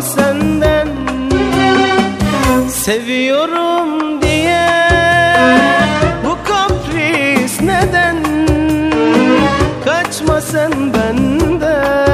senden Seviyorum diye. Bu kapris neden? Kaçma sen benden.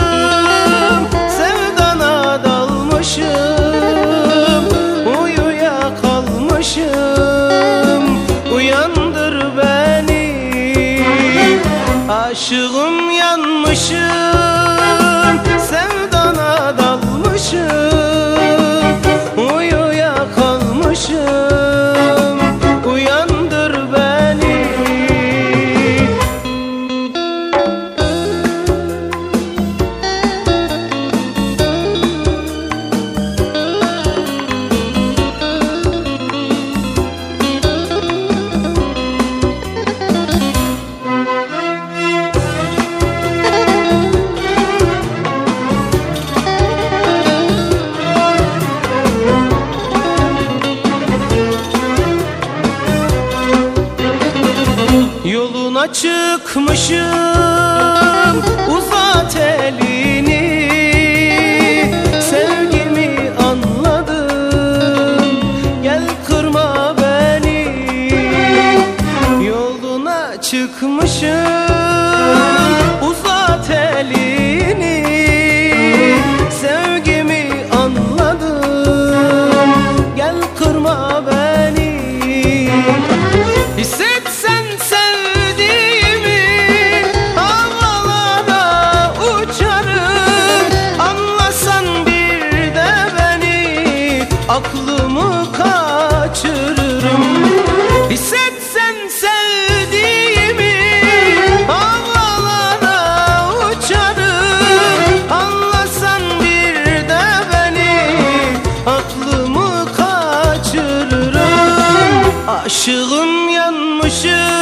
Aşığım yanmışım. Sen çıkmışım. Aşığım yanmışım.